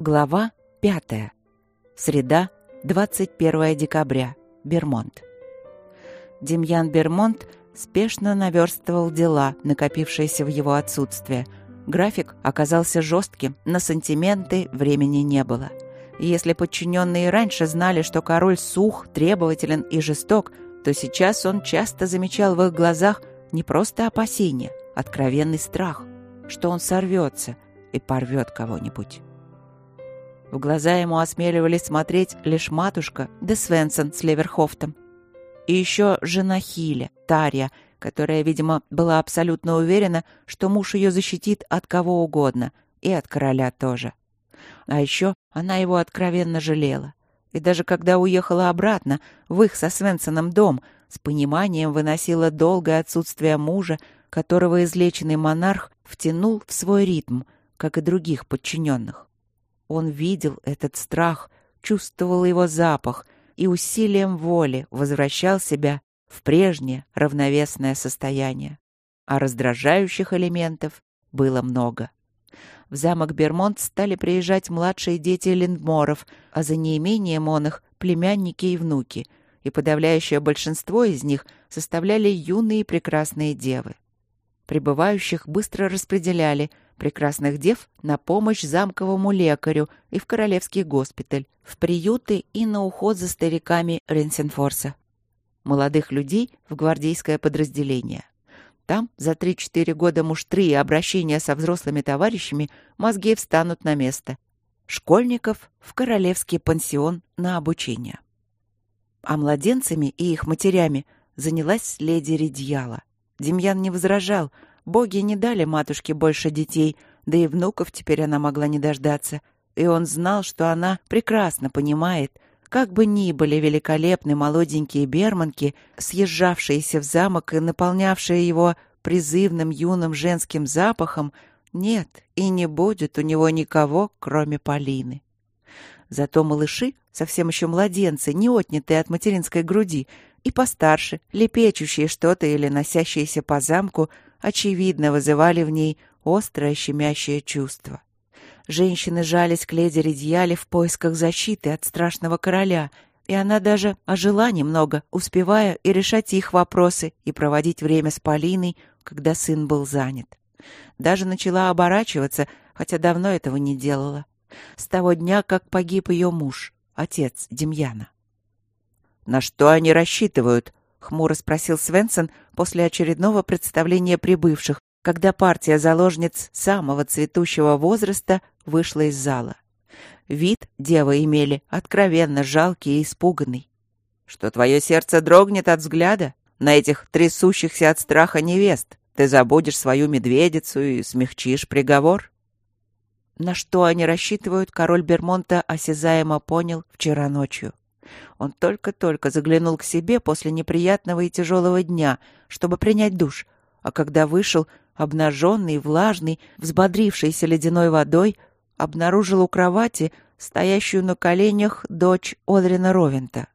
Глава 5. Среда, 21 декабря. Бермонт. Демьян Бермонт спешно наверстывал дела, накопившиеся в его отсутствие. График оказался жестким, на сантименты времени не было. Если подчиненные раньше знали, что король сух, требователен и жесток, то сейчас он часто замечал в их глазах не просто опасение, откровенный страх, что он сорвется и порвет кого-нибудь. В глаза ему осмеливались смотреть лишь матушка де Свенсон с Леверхофтом. И еще жена Хиля, Тарья, которая, видимо, была абсолютно уверена, что муж ее защитит от кого угодно, и от короля тоже. А еще она его откровенно жалела. И даже когда уехала обратно, в их со Свенсоном дом, с пониманием выносила долгое отсутствие мужа, которого излеченный монарх втянул в свой ритм, как и других подчиненных. Он видел этот страх, чувствовал его запах и усилием воли возвращал себя в прежнее равновесное состояние. А раздражающих элементов было много. В замок Бермонт стали приезжать младшие дети Линдморов, а за неимением он их племянники и внуки, и подавляющее большинство из них составляли юные прекрасные девы. Прибывающих быстро распределяли – прекрасных дев на помощь замковому лекарю и в королевский госпиталь, в приюты и на уход за стариками Ренсенфорса. Молодых людей в гвардейское подразделение. Там за 3-4 года муштры и обращения со взрослыми товарищами мозги встанут на место. Школьников в королевский пансион на обучение. А младенцами и их матерями занялась леди Редьяла. Демьян не возражал — Боги не дали матушке больше детей, да и внуков теперь она могла не дождаться. И он знал, что она прекрасно понимает, как бы ни были великолепны молоденькие берманки, съезжавшиеся в замок и наполнявшие его призывным юным женским запахом, нет и не будет у него никого, кроме Полины. Зато малыши, совсем еще младенцы, не отнятые от материнской груди, и постарше, лепечущие что-то или носящиеся по замку, очевидно вызывали в ней острое щемящее чувство. Женщины жались к леди Редьяле в поисках защиты от страшного короля, и она даже ожила немного, успевая и решать их вопросы, и проводить время с Полиной, когда сын был занят. Даже начала оборачиваться, хотя давно этого не делала. С того дня, как погиб ее муж, отец Демьяна. «На что они рассчитывают?» — хмуро спросил Свенсон после очередного представления прибывших, когда партия заложниц самого цветущего возраста вышла из зала. Вид девы имели откровенно жалкий и испуганный. «Что твое сердце дрогнет от взгляда на этих трясущихся от страха невест? Ты забудешь свою медведицу и смягчишь приговор?» На что они рассчитывают, король Бермонта осязаемо понял вчера ночью. Он только-только заглянул к себе после неприятного и тяжелого дня, чтобы принять душ, а когда вышел, обнаженный, влажный, взбодрившийся ледяной водой, обнаружил у кровати стоящую на коленях дочь Одрина Ровента.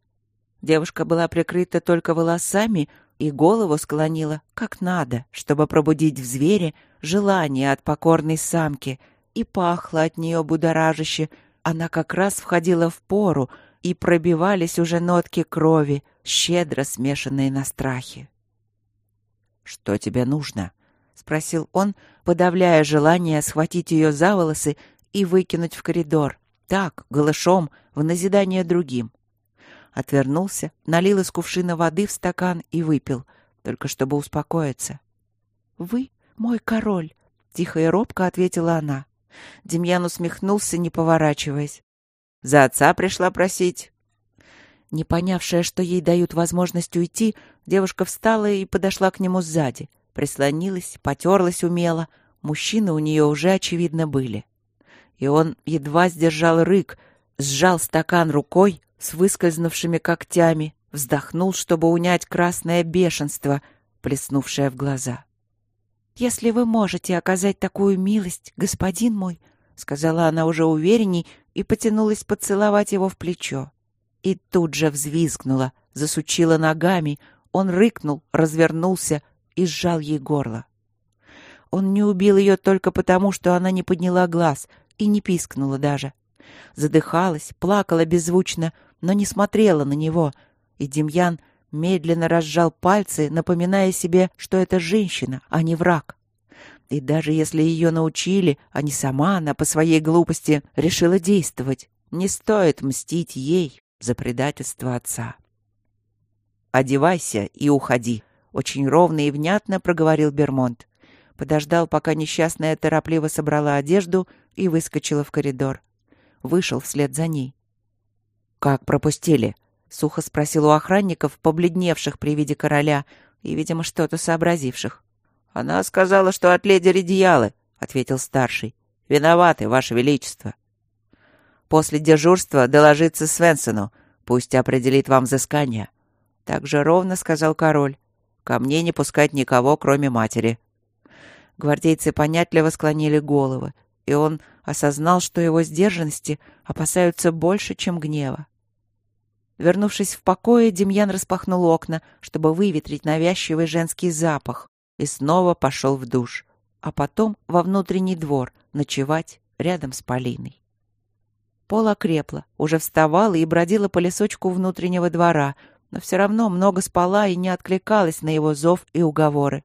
Девушка была прикрыта только волосами и голову склонила как надо, чтобы пробудить в звере желание от покорной самки, и пахло от нее будоражище. Она как раз входила в пору, и пробивались уже нотки крови, щедро смешанные на страхе. «Что тебе нужно?» — спросил он, подавляя желание схватить ее за волосы и выкинуть в коридор, так, голышом, в назидание другим. Отвернулся, налил из кувшина воды в стакан и выпил, только чтобы успокоиться. «Вы мой король», — тихо и робко ответила она. Демьян усмехнулся, не поворачиваясь. За отца пришла просить». Не понявшая, что ей дают возможность уйти, девушка встала и подошла к нему сзади. Прислонилась, потерлась умело. Мужчины у нее уже, очевидно, были. И он едва сдержал рык, сжал стакан рукой с выскользнувшими когтями, вздохнул, чтобы унять красное бешенство, плеснувшее в глаза. «Если вы можете оказать такую милость, господин мой, сказала она уже уверенней и потянулась поцеловать его в плечо. И тут же взвизгнула, засучила ногами, он рыкнул, развернулся и сжал ей горло. Он не убил ее только потому, что она не подняла глаз и не пискнула даже. Задыхалась, плакала беззвучно, но не смотрела на него, и Демьян медленно разжал пальцы, напоминая себе, что это женщина, а не враг. И даже если ее научили, а не сама она по своей глупости решила действовать, не стоит мстить ей за предательство отца. «Одевайся и уходи», — очень ровно и внятно проговорил Бермонт. Подождал, пока несчастная торопливо собрала одежду и выскочила в коридор. Вышел вслед за ней. «Как пропустили?» — сухо спросил у охранников, побледневших при виде короля и, видимо, что-то сообразивших. «Она сказала, что от леди Редиалы», — ответил старший. «Виноваты, Ваше Величество». «После дежурства доложиться Свенсону. Пусть определит вам взыскание». Так же ровно сказал король. «Ко мне не пускать никого, кроме матери». Гвардейцы понятливо склонили головы, и он осознал, что его сдержанности опасаются больше, чем гнева. Вернувшись в покое, Демьян распахнул окна, чтобы выветрить навязчивый женский запах, и снова пошел в душ, а потом во внутренний двор ночевать рядом с Полиной. Пола крепла, уже вставала и бродила по лесочку внутреннего двора, но все равно много спала и не откликалась на его зов и уговоры.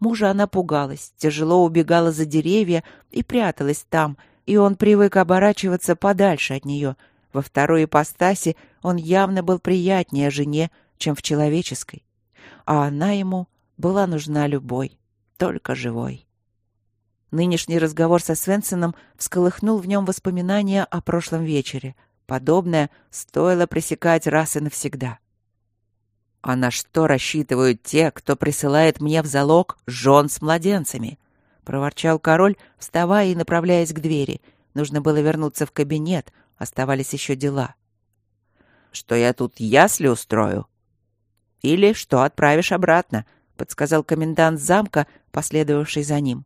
Мужа она пугалась, тяжело убегала за деревья и пряталась там, и он привык оборачиваться подальше от нее — во второй ипостаси он явно был приятнее жене, чем в человеческой. А она ему была нужна любой, только живой. Нынешний разговор со Свенсоном всколыхнул в нем воспоминания о прошлом вечере. Подобное стоило пресекать раз и навсегда. «А на что рассчитывают те, кто присылает мне в залог жен с младенцами?» — проворчал король, вставая и направляясь к двери. Нужно было вернуться в кабинет, Оставались еще дела. «Что я тут ясли устрою?» «Или что отправишь обратно», — подсказал комендант замка, последовавший за ним.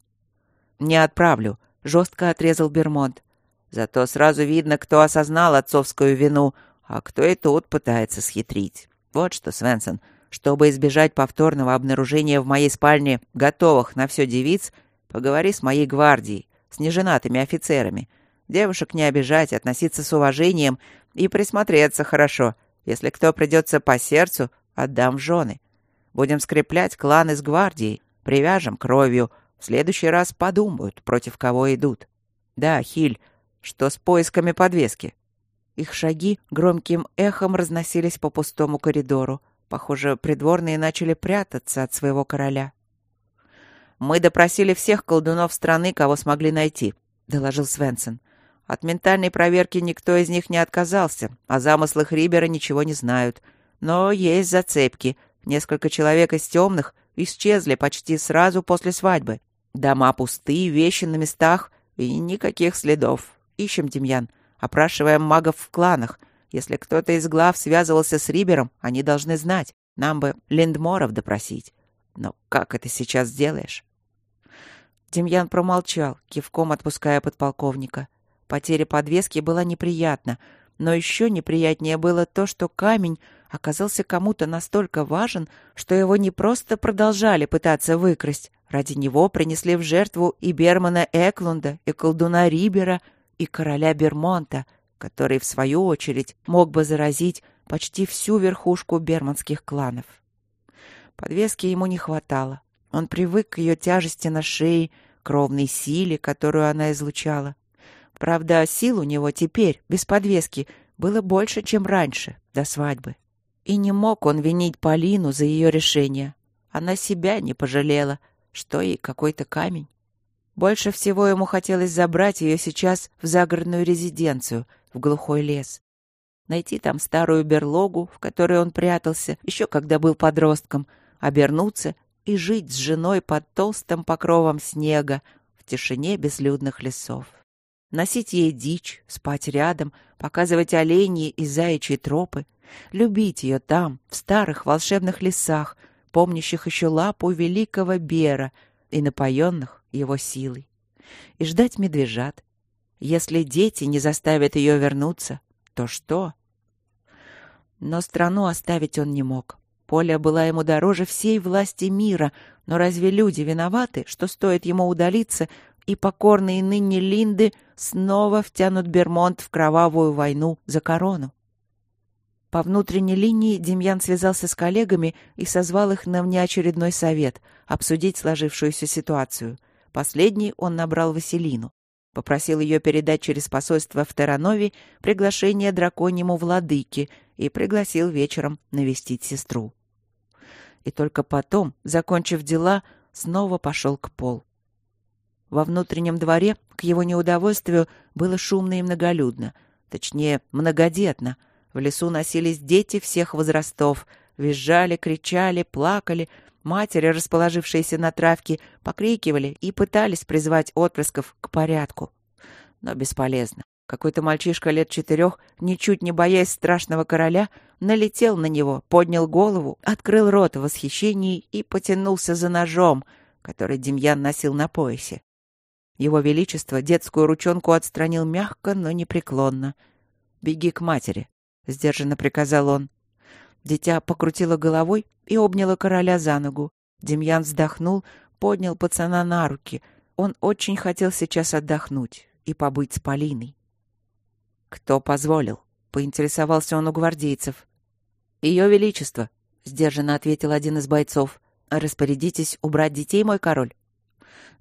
«Не отправлю», — жестко отрезал Бермонт. «Зато сразу видно, кто осознал отцовскую вину, а кто и тут пытается схитрить. Вот что, Свенсон, чтобы избежать повторного обнаружения в моей спальне готовых на все девиц, поговори с моей гвардией, с неженатыми офицерами, Девушек не обижать, относиться с уважением и присмотреться хорошо. Если кто придется по сердцу, отдам в жены. Будем скреплять кланы с гвардией, привяжем кровью. В следующий раз подумают, против кого идут. Да, Хиль, что с поисками подвески? Их шаги громким эхом разносились по пустому коридору. Похоже, придворные начали прятаться от своего короля. «Мы допросили всех колдунов страны, кого смогли найти», — доложил Свенсон. От ментальной проверки никто из них не отказался, о замыслах Рибера ничего не знают. Но есть зацепки. Несколько человек из темных исчезли почти сразу после свадьбы. Дома пустые, вещи на местах и никаких следов. Ищем, Демьян. Опрашиваем магов в кланах. Если кто-то из глав связывался с Рибером, они должны знать. Нам бы Линдморов допросить. Но как это сейчас сделаешь? Демьян промолчал, кивком отпуская подполковника. Потеря подвески была неприятна, но еще неприятнее было то, что камень оказался кому-то настолько важен, что его не просто продолжали пытаться выкрасть. Ради него принесли в жертву и Бермана Эклунда, и колдуна Рибера, и короля Бермонта, который, в свою очередь, мог бы заразить почти всю верхушку берманских кланов. Подвески ему не хватало. Он привык к ее тяжести на шее, к ровной силе, которую она излучала. Правда, сил у него теперь, без подвески, было больше, чем раньше, до свадьбы. И не мог он винить Полину за ее решение. Она себя не пожалела, что ей какой-то камень. Больше всего ему хотелось забрать ее сейчас в загородную резиденцию, в глухой лес. Найти там старую берлогу, в которой он прятался, еще когда был подростком, обернуться и жить с женой под толстым покровом снега в тишине безлюдных лесов носить ей дичь, спать рядом, показывать оленьи и заячьи тропы, любить ее там, в старых волшебных лесах, помнящих еще лапу великого Бера и напоенных его силой, и ждать медвежат. Если дети не заставят ее вернуться, то что? Но страну оставить он не мог. Поля была ему дороже всей власти мира, но разве люди виноваты, что стоит ему удалиться, и покорные ныне Линды снова втянут Бермонт в кровавую войну за корону. По внутренней линии Демьян связался с коллегами и созвал их на внеочередной совет обсудить сложившуюся ситуацию. Последний он набрал Василину. Попросил ее передать через посольство в Теранове приглашение драконьему владыке и пригласил вечером навестить сестру. И только потом, закончив дела, снова пошел к Пол. Во внутреннем дворе, к его неудовольствию, было шумно и многолюдно. Точнее, многодетно. В лесу носились дети всех возрастов. Визжали, кричали, плакали. Матери, расположившиеся на травке, покрикивали и пытались призвать отпрысков к порядку. Но бесполезно. Какой-то мальчишка лет четырех, ничуть не боясь страшного короля, налетел на него, поднял голову, открыл рот в восхищении и потянулся за ножом, который Демьян носил на поясе. Его Величество детскую ручонку отстранил мягко, но непреклонно. «Беги к матери», — сдержанно приказал он. Дитя покрутило головой и обняло короля за ногу. Демьян вздохнул, поднял пацана на руки. Он очень хотел сейчас отдохнуть и побыть с Полиной. «Кто позволил?» — поинтересовался он у гвардейцев. «Ее Величество», — сдержанно ответил один из бойцов. «Распорядитесь убрать детей, мой король».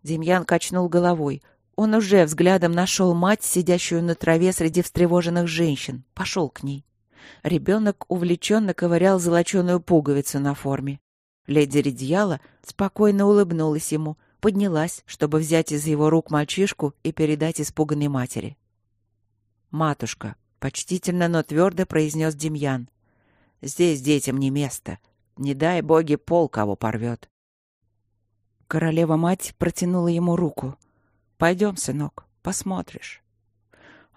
Демьян качнул головой. Он уже взглядом нашел мать, сидящую на траве среди встревоженных женщин. Пошел к ней. Ребенок увлеченно ковырял золоченую пуговицу на форме. Леди Редьяла спокойно улыбнулась ему, поднялась, чтобы взять из его рук мальчишку и передать испуганной матери. «Матушка», — почтительно, но твердо произнес Демьян, — «здесь детям не место. Не дай боги пол кого порвет». Королева-мать протянула ему руку. «Пойдем, сынок, посмотришь».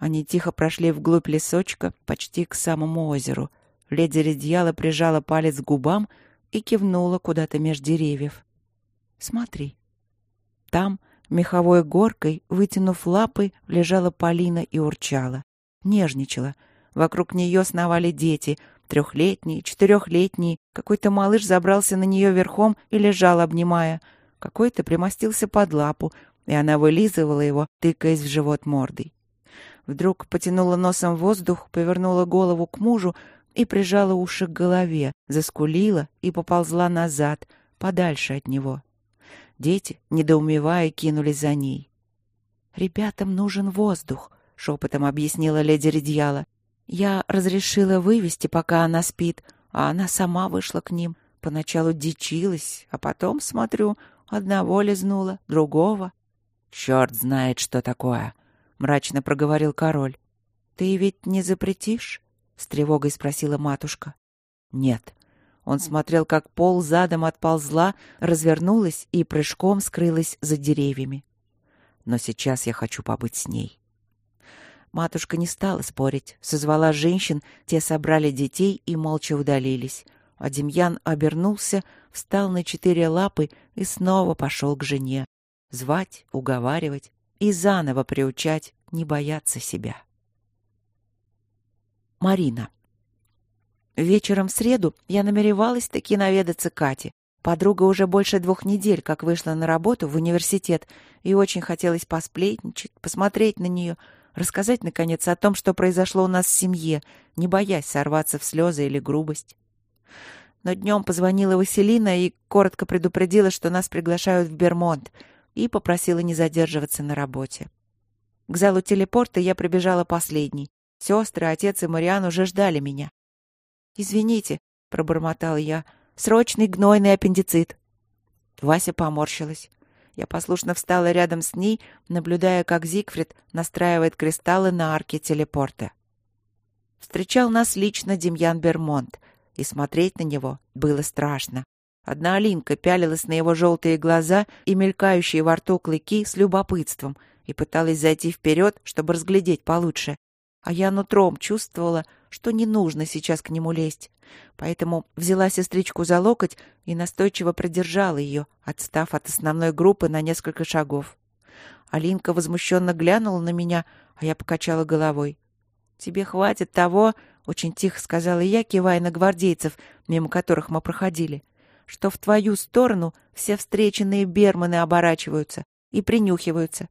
Они тихо прошли вглубь лесочка, почти к самому озеру. Леди Редьяла прижала палец к губам и кивнула куда-то меж деревьев. «Смотри». Там, меховой горкой, вытянув лапы, лежала Полина и урчала. Нежничала. Вокруг нее сновали дети, трехлетние, четырехлетние. Какой-то малыш забрался на нее верхом и лежал, обнимая — какой-то примостился под лапу, и она вылизывала его, тыкаясь в живот мордой. Вдруг потянула носом воздух, повернула голову к мужу и прижала уши к голове, заскулила и поползла назад, подальше от него. Дети, недоумевая, кинулись за ней. «Ребятам нужен воздух», — шепотом объяснила леди Редьяла. «Я разрешила вывести, пока она спит, а она сама вышла к ним. Поначалу дичилась, а потом, смотрю, Одного лизнула, другого. «Черт знает, что такое!» — мрачно проговорил король. «Ты ведь не запретишь?» — с тревогой спросила матушка. «Нет». Он смотрел, как пол задом отползла, развернулась и прыжком скрылась за деревьями. «Но сейчас я хочу побыть с ней». Матушка не стала спорить, созвала женщин, те собрали детей и молча удалились. А Демьян обернулся, встал на четыре лапы и снова пошел к жене. Звать, уговаривать и заново приучать не бояться себя. Марина. Вечером в среду я намеревалась таки наведаться Кате. Подруга уже больше двух недель как вышла на работу в университет, и очень хотелось посплетничать, посмотреть на нее, рассказать, наконец, о том, что произошло у нас в семье, не боясь сорваться в слезы или грубость. Но днем позвонила Василина и коротко предупредила, что нас приглашают в Бермонт, и попросила не задерживаться на работе. К залу телепорта я прибежала последней. Сестры, отец и Мариан уже ждали меня. «Извините», — пробормотал я, — «срочный гнойный аппендицит». Вася поморщилась. Я послушно встала рядом с ней, наблюдая, как Зигфрид настраивает кристаллы на арке телепорта. Встречал нас лично Демьян Бермонт — и смотреть на него было страшно. Одна Алинка пялилась на его желтые глаза и мелькающие во рту клыки с любопытством и пыталась зайти вперед, чтобы разглядеть получше. А я нутром чувствовала, что не нужно сейчас к нему лезть. Поэтому взяла сестричку за локоть и настойчиво продержала ее, отстав от основной группы на несколько шагов. Алинка возмущенно глянула на меня, а я покачала головой. «Тебе хватит того, — очень тихо сказала я, кивая на гвардейцев, мимо которых мы проходили, — что в твою сторону все встреченные берманы оборачиваются. и принюхиваются.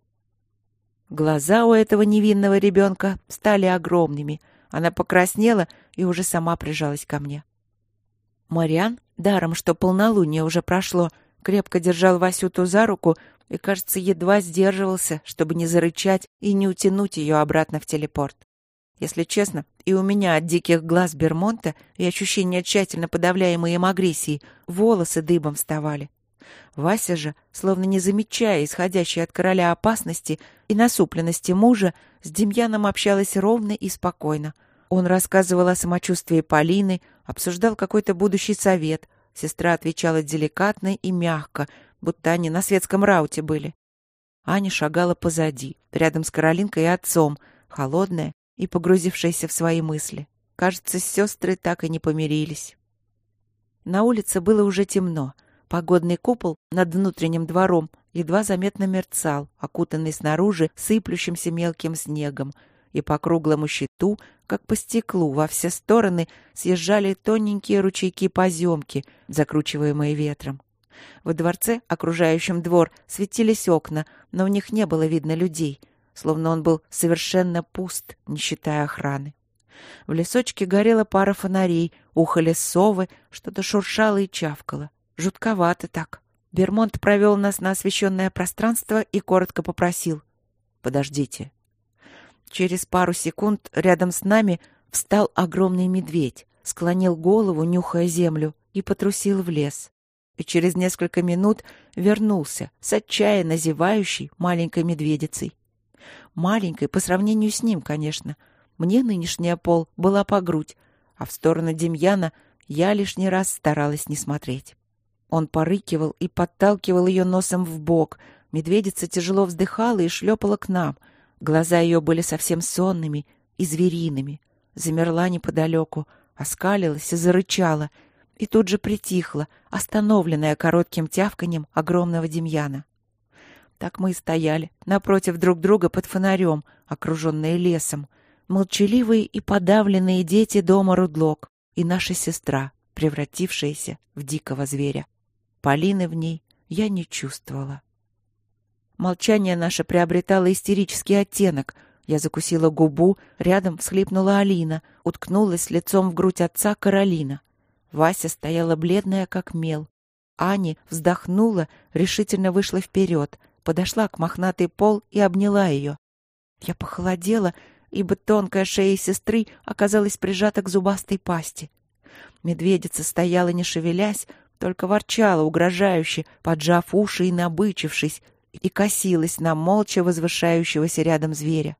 Глаза у этого невинного ребенка стали огромными. Она покраснела и уже сама прижалась ко мне. Мариан, даром что полнолуние уже прошло, крепко держал Васюту за руку и, кажется, едва сдерживался, чтобы не зарычать и не утянуть ее обратно в телепорт. Если честно, и у меня от диких глаз Бермонта и ощущения тщательно подавляемой им агрессии волосы дыбом вставали. Вася же, словно не замечая исходящей от короля опасности и насупленности мужа, с Демьяном общалась ровно и спокойно. Он рассказывал о самочувствии Полины, обсуждал какой-то будущий совет. Сестра отвечала деликатно и мягко, будто они на светском рауте были. Аня шагала позади, рядом с Каролинкой и отцом, холодная и погрузившаяся в свои мысли. Кажется, сестры так и не помирились. На улице было уже темно — Погодный купол над внутренним двором едва заметно мерцал, окутанный снаружи сыплющимся мелким снегом, и по круглому щиту, как по стеклу, во все стороны съезжали тоненькие ручейки поземки, закручиваемые ветром. Во дворце, окружающем двор, светились окна, но в них не было видно людей, словно он был совершенно пуст, не считая охраны. В лесочке горела пара фонарей, ухали совы, что-то шуршало и чавкало. Жутковато так. Бермонт провел нас на освещенное пространство и коротко попросил. «Подождите». Через пару секунд рядом с нами встал огромный медведь, склонил голову, нюхая землю, и потрусил в лес. И через несколько минут вернулся с отчаянно зевающей маленькой медведицей. Маленькой по сравнению с ним, конечно. Мне нынешняя пол была по грудь, а в сторону Демьяна я лишний раз старалась не смотреть. Он порыкивал и подталкивал ее носом в бок. Медведица тяжело вздыхала и шлепала к нам. Глаза ее были совсем сонными и звериными. Замерла неподалеку, оскалилась и зарычала, и тут же притихла, остановленная коротким тявканьем огромного Демьяна. Так мы и стояли, напротив друг друга под фонарем, окруженные лесом, молчаливые и подавленные дети дома Рудлок и наша сестра, превратившаяся в дикого зверя. Полины в ней я не чувствовала. Молчание наше приобретало истерический оттенок. Я закусила губу, рядом всхлипнула Алина, уткнулась лицом в грудь отца Каролина. Вася стояла бледная, как мел. Аня вздохнула, решительно вышла вперед, подошла к мохнатой пол и обняла ее. Я похолодела, ибо тонкая шея сестры оказалась прижата к зубастой пасти. Медведица стояла, не шевелясь, только ворчала угрожающе, поджав уши и набычившись, и косилась на молча возвышающегося рядом зверя.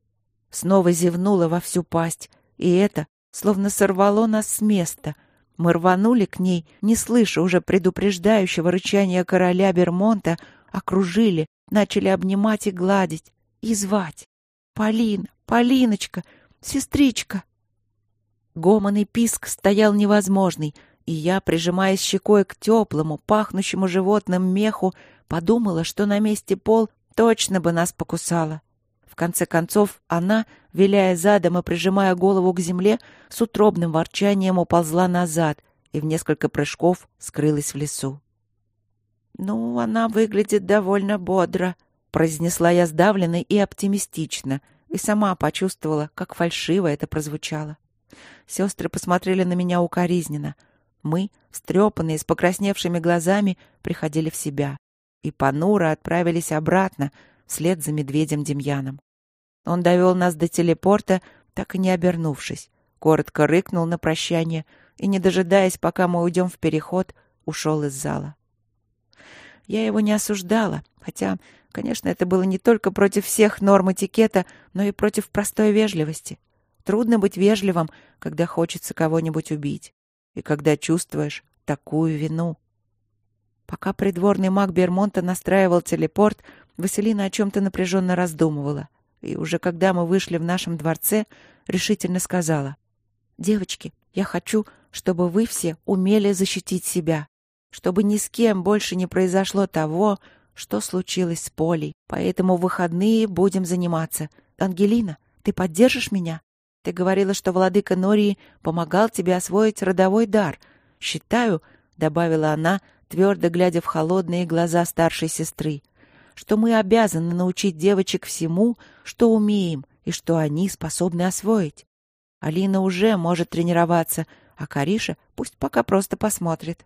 Снова зевнула во всю пасть, и это словно сорвало нас с места. Мы рванули к ней, не слыша уже предупреждающего рычания короля Бермонта, окружили, начали обнимать и гладить, и звать. «Полина! Полиночка! Сестричка!» Гомон и писк стоял невозможный — и я, прижимаясь щекой к теплому, пахнущему животным меху, подумала, что на месте пол точно бы нас покусала. В конце концов, она, виляя задом и прижимая голову к земле, с утробным ворчанием уползла назад и в несколько прыжков скрылась в лесу. «Ну, она выглядит довольно бодро», — произнесла я сдавленно и оптимистично, и сама почувствовала, как фальшиво это прозвучало. Сестры посмотрели на меня укоризненно — мы, встрепанные, с покрасневшими глазами, приходили в себя и понуро отправились обратно вслед за медведем Демьяном. Он довел нас до телепорта, так и не обернувшись, коротко рыкнул на прощание и, не дожидаясь, пока мы уйдем в переход, ушел из зала. Я его не осуждала, хотя, конечно, это было не только против всех норм этикета, но и против простой вежливости. Трудно быть вежливым, когда хочется кого-нибудь убить и когда чувствуешь такую вину. Пока придворный маг Бермонта настраивал телепорт, Василина о чем-то напряженно раздумывала. И уже когда мы вышли в нашем дворце, решительно сказала. «Девочки, я хочу, чтобы вы все умели защитить себя, чтобы ни с кем больше не произошло того, что случилось с Полей. Поэтому в выходные будем заниматься. Ангелина, ты поддержишь меня?» Ты говорила, что владыка Нории помогал тебе освоить родовой дар. Считаю, — добавила она, твердо глядя в холодные глаза старшей сестры, — что мы обязаны научить девочек всему, что умеем и что они способны освоить. Алина уже может тренироваться, а Кариша пусть пока просто посмотрит.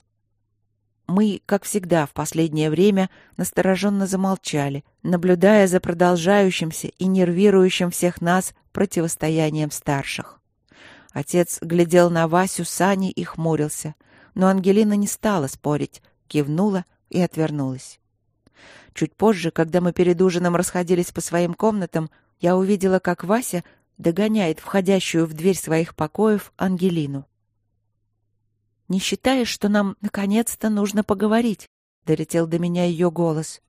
Мы, как всегда в последнее время, настороженно замолчали, наблюдая за продолжающимся и нервирующим всех нас противостоянием старших. Отец глядел на Васю с Аней и хмурился, но Ангелина не стала спорить, кивнула и отвернулась. Чуть позже, когда мы перед ужином расходились по своим комнатам, я увидела, как Вася догоняет входящую в дверь своих покоев Ангелину. «Не считаешь, что нам наконец-то нужно поговорить?» — долетел до меня ее голос.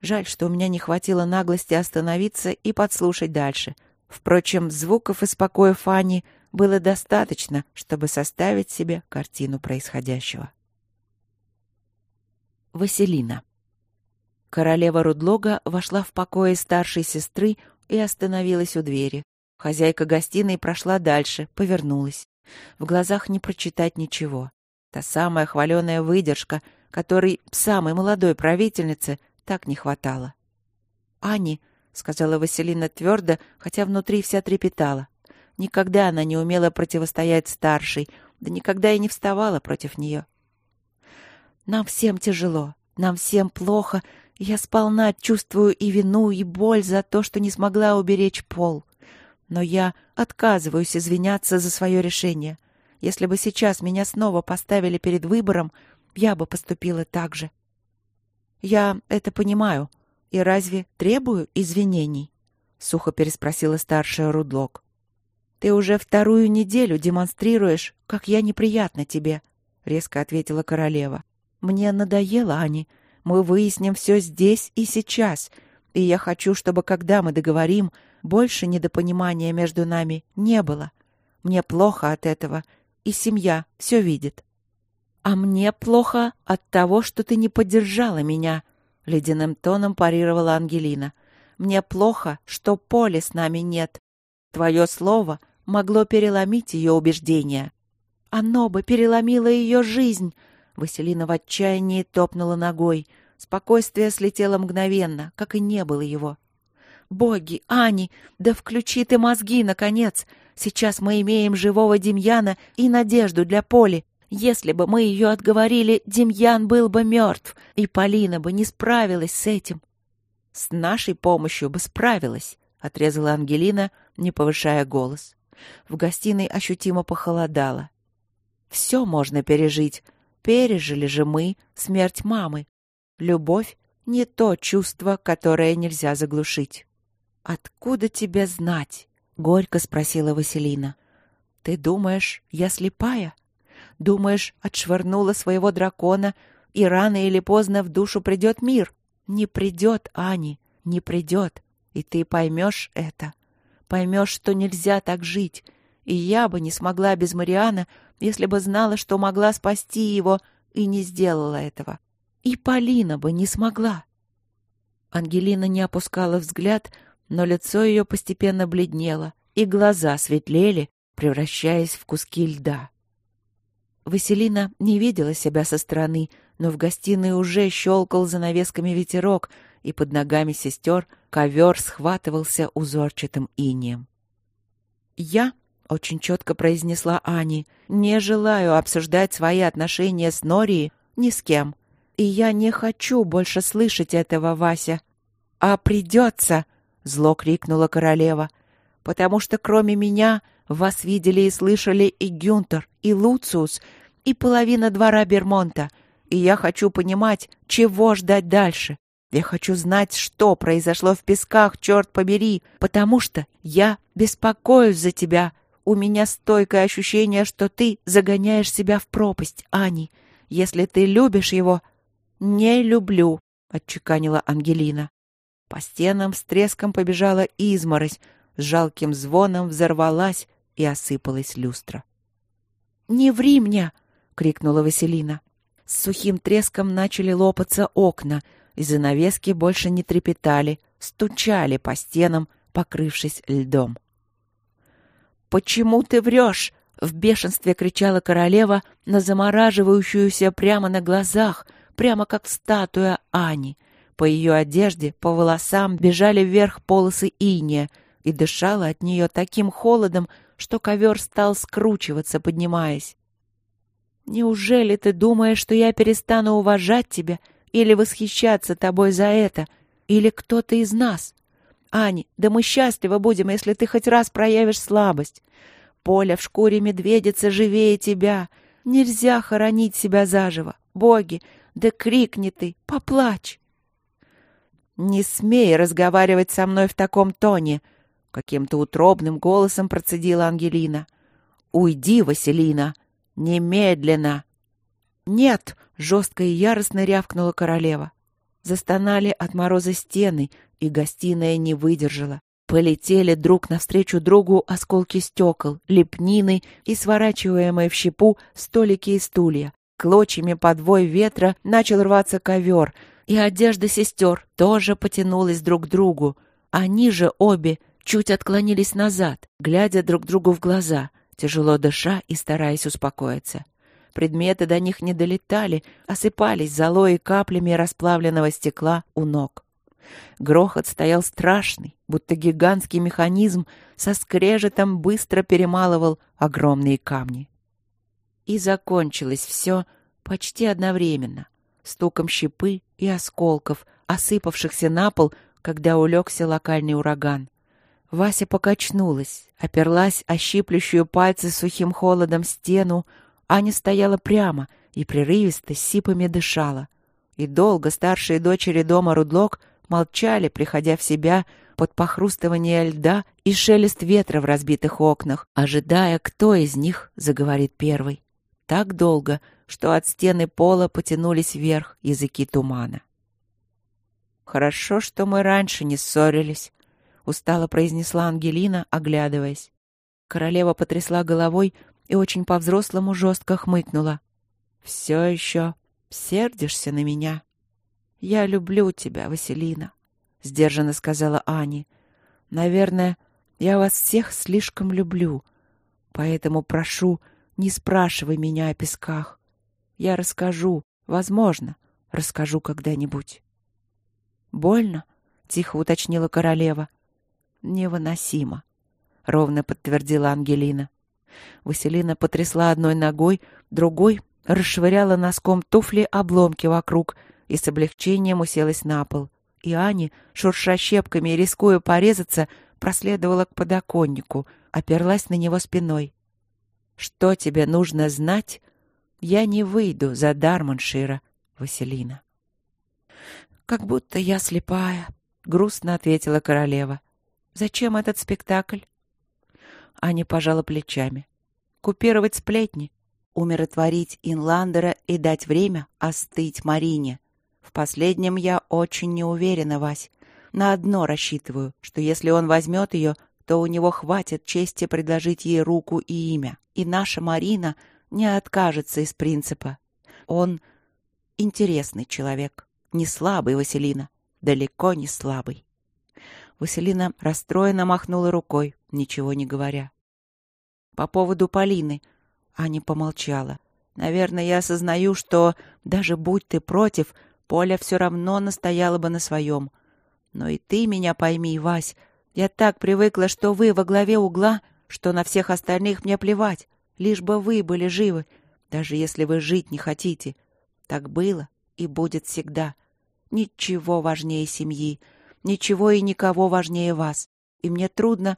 Жаль, что у меня не хватило наглости остановиться и подслушать дальше. Впрочем, звуков из покоя Фани было достаточно, чтобы составить себе картину происходящего. Василина Королева Рудлога вошла в покои старшей сестры и остановилась у двери. Хозяйка гостиной прошла дальше, повернулась. В глазах не прочитать ничего. Та самая хваленая выдержка, которой самой молодой правительнице так не хватало. «Ани», — сказала Василина твердо, хотя внутри вся трепетала. Никогда она не умела противостоять старшей, да никогда и не вставала против нее. «Нам всем тяжело, нам всем плохо, я сполна чувствую и вину, и боль за то, что не смогла уберечь пол. Но я отказываюсь извиняться за свое решение. Если бы сейчас меня снова поставили перед выбором, я бы поступила так же. Я это понимаю. И разве требую извинений? Сухо переспросила старшая Рудлок. Ты уже вторую неделю демонстрируешь, как я неприятна тебе, резко ответила королева. Мне надоело, Ани. Мы выясним все здесь и сейчас. И я хочу, чтобы, когда мы договорим, больше недопонимания между нами не было. Мне плохо от этого, и семья все видит. А мне плохо от того, что ты не поддержала меня, ледяным тоном парировала Ангелина. Мне плохо, что Поли с нами нет. Твое слово могло переломить ее убеждения. Оно бы переломило ее жизнь, Василина в отчаянии топнула ногой. Спокойствие слетело мгновенно, как и не было его. «Боги, Ани, да включи ты мозги, наконец! Сейчас мы имеем живого Демьяна и надежду для Поли. Если бы мы ее отговорили, Демьян был бы мертв, и Полина бы не справилась с этим». «С нашей помощью бы справилась», — отрезала Ангелина, не повышая голос. В гостиной ощутимо похолодало. «Все можно пережить, Пережили же мы смерть мамы. Любовь — не то чувство, которое нельзя заглушить. «Откуда тебе знать?» — горько спросила Василина. «Ты думаешь, я слепая? Думаешь, отшвырнула своего дракона, и рано или поздно в душу придет мир? Не придет, Ани, не придет, и ты поймешь это. Поймешь, что нельзя так жить, и я бы не смогла без Мариана, если бы знала, что могла спасти его, и не сделала этого. И Полина бы не смогла. Ангелина не опускала взгляд, но лицо ее постепенно бледнело, и глаза светлели, превращаясь в куски льда. Василина не видела себя со стороны, но в гостиной уже щелкал занавесками ветерок, и под ногами сестер ковер схватывался узорчатым инием. «Я — очень четко произнесла Ани. «Не желаю обсуждать свои отношения с Нори ни с кем. И я не хочу больше слышать этого, Вася». «А придется!» — зло крикнула королева. «Потому что кроме меня вас видели и слышали и Гюнтер, и Луциус, и половина двора Бермонта. И я хочу понимать, чего ждать дальше. Я хочу знать, что произошло в песках, черт побери, потому что я беспокоюсь за тебя, у меня стойкое ощущение, что ты загоняешь себя в пропасть, Ани. Если ты любишь его...» «Не люблю», — отчеканила Ангелина. По стенам с треском побежала изморозь, с жалким звоном взорвалась и осыпалась люстра. «Не ври мне!» — крикнула Василина. С сухим треском начали лопаться окна, и занавески больше не трепетали, стучали по стенам, покрывшись льдом. «Почему ты врешь?» — в бешенстве кричала королева на замораживающуюся прямо на глазах, прямо как статуя Ани. По ее одежде, по волосам бежали вверх полосы иния, и дышала от нее таким холодом, что ковер стал скручиваться, поднимаясь. «Неужели ты думаешь, что я перестану уважать тебя или восхищаться тобой за это, или кто-то из нас? Ани, да мы счастливы будем, если ты хоть раз проявишь слабость. Поля в шкуре медведицы живее тебя. Нельзя хоронить себя заживо. Боги, да крикни ты, поплачь!» «Не смей разговаривать со мной в таком тоне!» — каким-то утробным голосом процедила Ангелина. «Уйди, Василина! Немедленно!» «Нет!» — жестко и яростно рявкнула королева. Застонали от мороза стены, и гостиная не выдержала. Полетели друг навстречу другу осколки стекол, лепнины и сворачиваемые в щепу столики и стулья. Клочьями подвой ветра начал рваться ковер, и одежда сестер тоже потянулась друг к другу. Они же обе чуть отклонились назад, глядя друг другу в глаза, тяжело дыша и стараясь успокоиться. Предметы до них не долетали, осыпались золой и каплями расплавленного стекла у ног. Грохот стоял страшный, будто гигантский механизм со скрежетом быстро перемалывал огромные камни. И закончилось все почти одновременно, стуком щепы и осколков, осыпавшихся на пол, когда улегся локальный ураган. Вася покачнулась, оперлась о щиплющую пальцы сухим холодом стену, Аня стояла прямо и прерывисто сипами дышала. И долго старшие дочери дома Рудлок молчали, приходя в себя под похрустывание льда и шелест ветра в разбитых окнах, ожидая, кто из них заговорит первый. Так долго, что от стены пола потянулись вверх языки тумана. «Хорошо, что мы раньше не ссорились», — устало произнесла Ангелина, оглядываясь. Королева потрясла головой и очень по-взрослому жестко хмыкнула. «Все еще сердишься на меня?» «Я люблю тебя, Василина», — сдержанно сказала Ани. «Наверное, я вас всех слишком люблю, поэтому прошу, не спрашивай меня о песках. Я расскажу, возможно, расскажу когда-нибудь». «Больно?» — тихо уточнила королева. «Невыносимо», — ровно подтвердила Ангелина. Василина потрясла одной ногой, другой расшвыряла носком туфли обломки вокруг и с облегчением уселась на пол. И Аня, шурша щепками и рискуя порезаться, проследовала к подоконнику, оперлась на него спиной. «Что тебе нужно знать? Я не выйду за Дарманшира, Василина». «Как будто я слепая», — грустно ответила королева. «Зачем этот спектакль?» Аня пожала плечами. «Купировать сплетни, умиротворить Инландера и дать время остыть Марине. В последнем я очень не уверена, Вась. На одно рассчитываю, что если он возьмет ее, то у него хватит чести предложить ей руку и имя. И наша Марина не откажется из принципа. Он интересный человек, не слабый Василина, далеко не слабый. Василина расстроенно махнула рукой, ничего не говоря. По поводу Полины. Аня помолчала. Наверное, я осознаю, что даже будь ты против, Поля все равно настояла бы на своем. Но и ты меня пойми, Вась. Я так привыкла, что вы во главе угла, что на всех остальных мне плевать, лишь бы вы были живы, даже если вы жить не хотите. Так было и будет всегда. Ничего важнее семьи, ничего и никого важнее вас. И мне трудно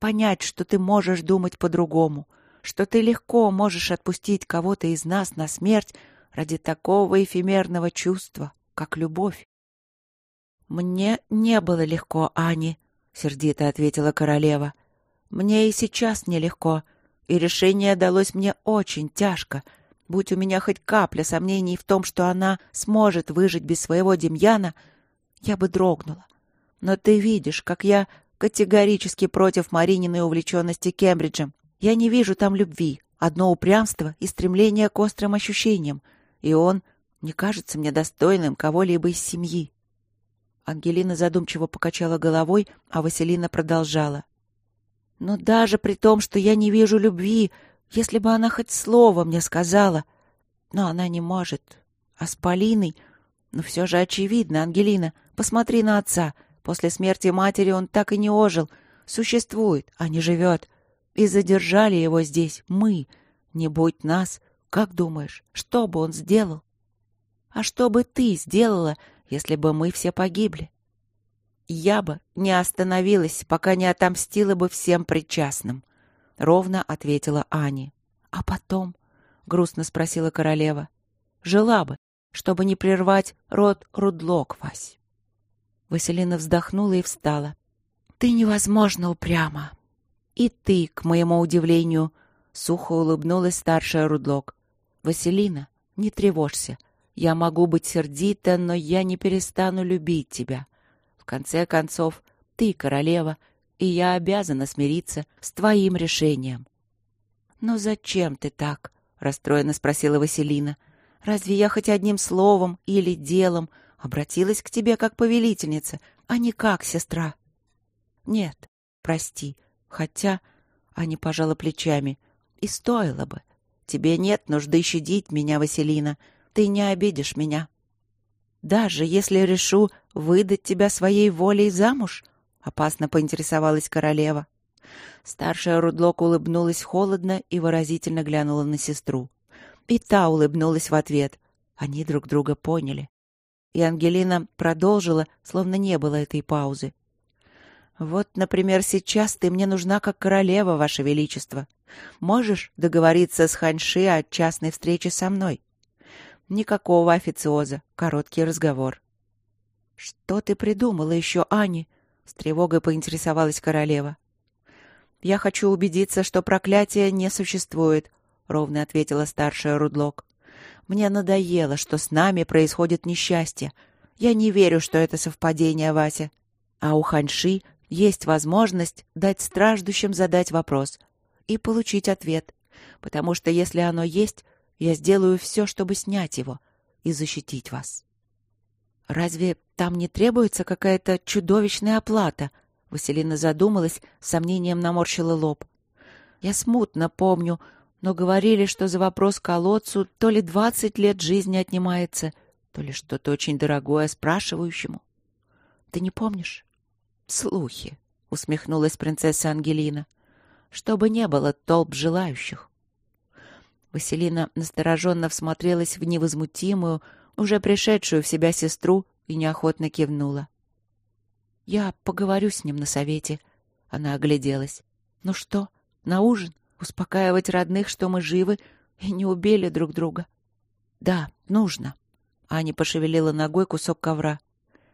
понять, что ты можешь думать по-другому, что ты легко можешь отпустить кого-то из нас на смерть ради такого эфемерного чувства, как любовь. «Мне не было легко, Ани», — сердито ответила королева. «Мне и сейчас нелегко, и решение далось мне очень тяжко. Будь у меня хоть капля сомнений в том, что она сможет выжить без своего Демьяна, я бы дрогнула. Но ты видишь, как я категорически против Марининой увлеченности Кембриджем. Я не вижу там любви, одно упрямство и стремление к острым ощущениям и он не кажется мне достойным кого-либо из семьи. Ангелина задумчиво покачала головой, а Василина продолжала. Но даже при том, что я не вижу любви, если бы она хоть слово мне сказала, но она не может. А с Полиной Но все же очевидно, Ангелина, посмотри на отца. После смерти матери он так и не ожил. Существует, а не живет. И задержали его здесь мы. Не будь нас, как думаешь, что бы он сделал? А что бы ты сделала, если бы мы все погибли? Я бы не остановилась, пока не отомстила бы всем причастным, — ровно ответила Ани. — А потом? — грустно спросила королева. — Жила бы, чтобы не прервать род Рудлок, Вась. Василина вздохнула и встала. — Ты невозможно упряма. И ты, к моему удивлению, — сухо улыбнулась старшая Рудлок. — Василина, не тревожься. Я могу быть сердита, но я не перестану любить тебя. В конце концов, ты королева, и я обязана смириться с твоим решением. — Но зачем ты так? — расстроенно спросила Василина. — Разве я хоть одним словом или делом обратилась к тебе как повелительница, а не как сестра? Нет, прости, хотя... Аня пожала плечами. И стоило бы. Тебе нет нужды щадить меня, Василина. Ты не обидишь меня. Даже если решу выдать тебя своей волей замуж, опасно поинтересовалась королева. Старшая Рудлок улыбнулась холодно и выразительно глянула на сестру. И та улыбнулась в ответ. Они друг друга поняли. И Ангелина продолжила, словно не было этой паузы. «Вот, например, сейчас ты мне нужна как королева, Ваше Величество. Можешь договориться с Ханьши о частной встрече со мной? Никакого официоза, короткий разговор». «Что ты придумала еще, Ани?» — с тревогой поинтересовалась королева. «Я хочу убедиться, что проклятия не существует, ровно ответила старшая Рудлок. Мне надоело, что с нами происходит несчастье. Я не верю, что это совпадение, Вася. А у Ханьши есть возможность дать страждущим задать вопрос и получить ответ. Потому что если оно есть, я сделаю все, чтобы снять его и защитить вас. Разве там не требуется какая-то чудовищная оплата? Василина задумалась, с сомнением наморщила лоб. Я смутно помню, но говорили, что за вопрос колодцу то ли двадцать лет жизни отнимается, то ли что-то очень дорогое спрашивающему. Ты не помнишь? Слухи, усмехнулась принцесса Ангелина. Чтобы не было толп желающих. Василина настороженно всмотрелась в невозмутимую, уже пришедшую в себя сестру и неохотно кивнула. «Я поговорю с ним на совете», — она огляделась. «Ну что, на ужин?» успокаивать родных, что мы живы и не убили друг друга. Да, нужно. Аня пошевелила ногой кусок ковра.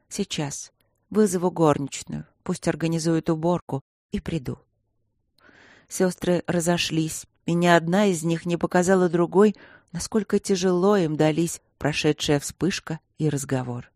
Сейчас. Вызову горничную. Пусть организует уборку. И приду. Сестры разошлись, и ни одна из них не показала другой, насколько тяжело им дались прошедшая вспышка и разговор.